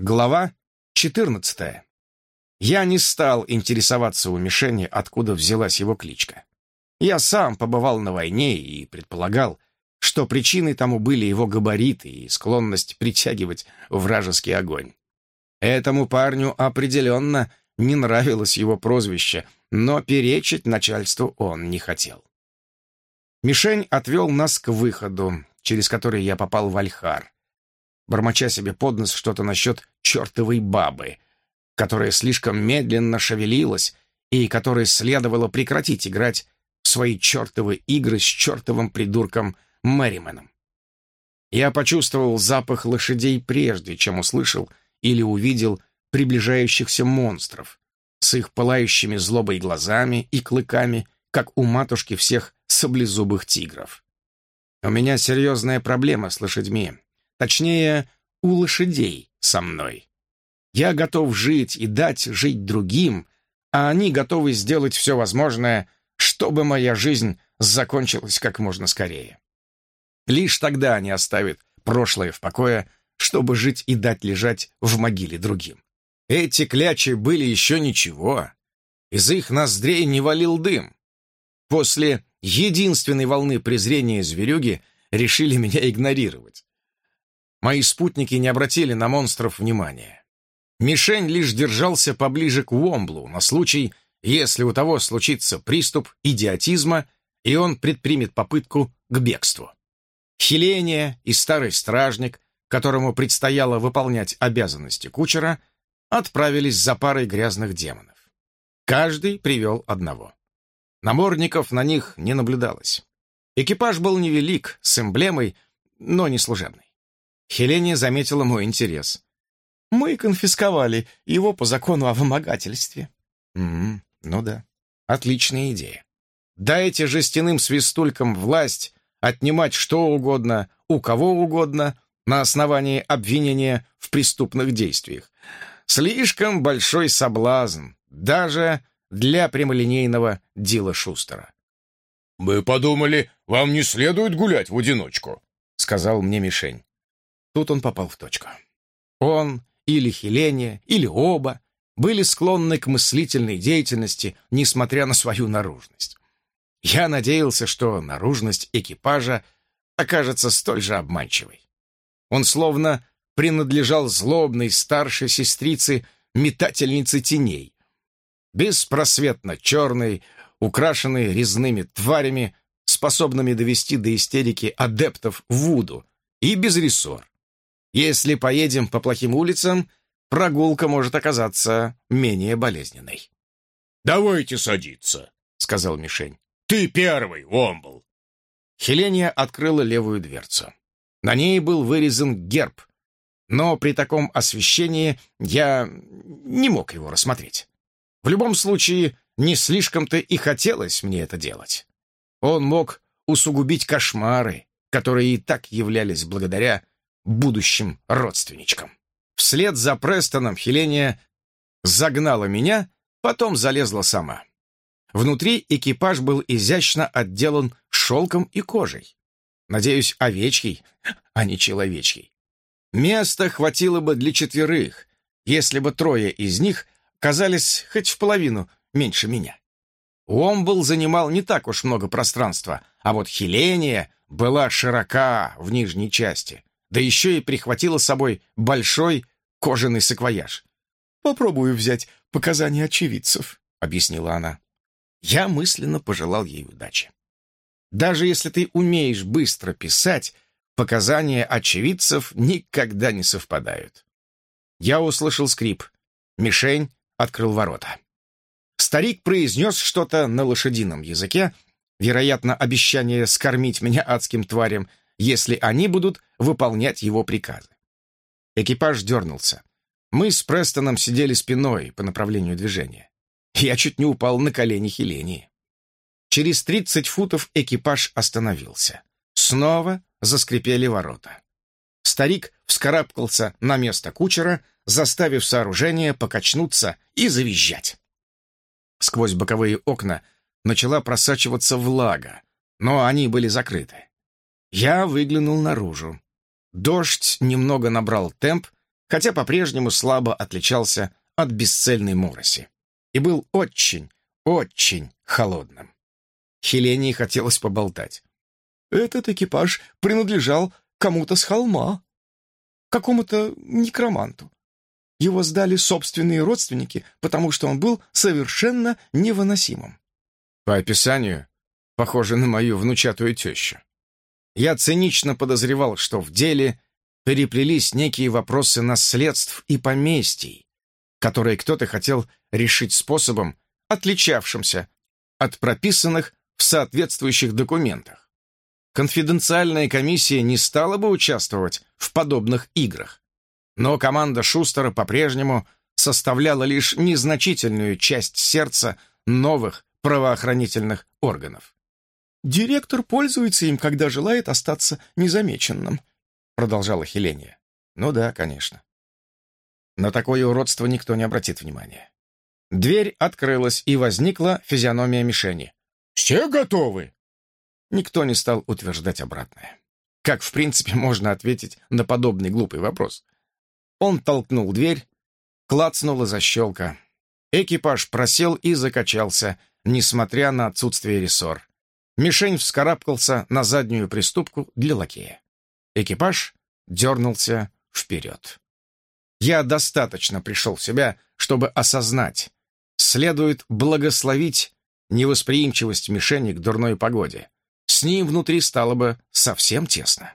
Глава 14. Я не стал интересоваться у Мишени, откуда взялась его кличка. Я сам побывал на войне и предполагал, что причиной тому были его габариты и склонность притягивать вражеский огонь. Этому парню определенно не нравилось его прозвище, но перечить начальству он не хотел. Мишень отвел нас к выходу, через который я попал в Альхар, бормоча себе под нос что-то насчет чертовой бабы, которая слишком медленно шевелилась и которой следовало прекратить играть в свои чертовы игры с чертовым придурком Мэрименом. Я почувствовал запах лошадей прежде, чем услышал или увидел приближающихся монстров с их пылающими злобой глазами и клыками, как у матушки всех саблезубых тигров. У меня серьезная проблема с лошадьми. Точнее, у лошадей со мной. Я готов жить и дать жить другим, а они готовы сделать все возможное, чтобы моя жизнь закончилась как можно скорее. Лишь тогда они оставят прошлое в покое, чтобы жить и дать лежать в могиле другим. Эти клячи были еще ничего. Из их ноздрей не валил дым. После единственной волны презрения зверюги решили меня игнорировать. Мои спутники не обратили на монстров внимания. Мишень лишь держался поближе к Уомблу на случай, если у того случится приступ идиотизма, и он предпримет попытку к бегству. Хиления и старый стражник, которому предстояло выполнять обязанности кучера, отправились за парой грязных демонов. Каждый привел одного. Намордников на них не наблюдалось. Экипаж был невелик, с эмблемой, но не служебный. Хелене заметила мой интерес. «Мы конфисковали его по закону о вымогательстве». «М -м, ну да, отличная идея. Дайте жестяным свистулькам власть отнимать что угодно, у кого угодно, на основании обвинения в преступных действиях. Слишком большой соблазн, даже для прямолинейного Дила Шустера. «Мы подумали, вам не следует гулять в одиночку», — сказал мне мишень. Тут он попал в точку. Он или Хеления, или оба были склонны к мыслительной деятельности, несмотря на свою наружность. Я надеялся, что наружность экипажа окажется столь же обманчивой. Он словно принадлежал злобной старшей сестрице метательнице теней, беспросветно черной, украшенной резными тварями, способными довести до истерики адептов Вуду, и без рессор. Если поедем по плохим улицам, прогулка может оказаться менее болезненной. «Давайте садиться», — сказал Мишень. «Ты первый, Омбл». Хеления открыла левую дверцу. На ней был вырезан герб, но при таком освещении я не мог его рассмотреть. В любом случае, не слишком-то и хотелось мне это делать. Он мог усугубить кошмары, которые и так являлись благодаря будущим родственничкам. Вслед за Престоном Хеления загнала меня, потом залезла сама. Внутри экипаж был изящно отделан шелком и кожей. Надеюсь, овечьей, а не человечьей. Места хватило бы для четверых, если бы трое из них казались хоть в половину меньше меня. Уомбл занимал не так уж много пространства, а вот Хеления была широка в нижней части да еще и прихватила с собой большой кожаный саквояж. «Попробую взять показания очевидцев», — объяснила она. Я мысленно пожелал ей удачи. Даже если ты умеешь быстро писать, показания очевидцев никогда не совпадают. Я услышал скрип. Мишень открыл ворота. Старик произнес что-то на лошадином языке, вероятно, обещание скормить меня адским тварям, если они будут выполнять его приказы. Экипаж дернулся. Мы с Престоном сидели спиной по направлению движения. Я чуть не упал на колени Хелении. Через 30 футов экипаж остановился. Снова заскрипели ворота. Старик вскарабкался на место кучера, заставив сооружение покачнуться и завизжать. Сквозь боковые окна начала просачиваться влага, но они были закрыты. Я выглянул наружу. Дождь немного набрал темп, хотя по-прежнему слабо отличался от бесцельной мороси и был очень, очень холодным. Хелении хотелось поболтать. «Этот экипаж принадлежал кому-то с холма, какому-то некроманту. Его сдали собственные родственники, потому что он был совершенно невыносимым. По описанию, похоже на мою внучатую тещу. Я цинично подозревал, что в деле переплелись некие вопросы наследств и поместий, которые кто-то хотел решить способом, отличавшимся от прописанных в соответствующих документах. Конфиденциальная комиссия не стала бы участвовать в подобных играх. Но команда Шустера по-прежнему составляла лишь незначительную часть сердца новых правоохранительных органов. «Директор пользуется им, когда желает остаться незамеченным», продолжала Хеления. «Ну да, конечно. На такое уродство никто не обратит внимания». Дверь открылась, и возникла физиономия мишени. «Все готовы?» Никто не стал утверждать обратное. Как, в принципе, можно ответить на подобный глупый вопрос? Он толкнул дверь, клацнула защелка. Экипаж просел и закачался, несмотря на отсутствие рессор. Мишень вскарабкался на заднюю приступку для лакея. Экипаж дернулся вперед. Я достаточно пришел в себя, чтобы осознать. Следует благословить невосприимчивость мишени к дурной погоде. С ним внутри стало бы совсем тесно.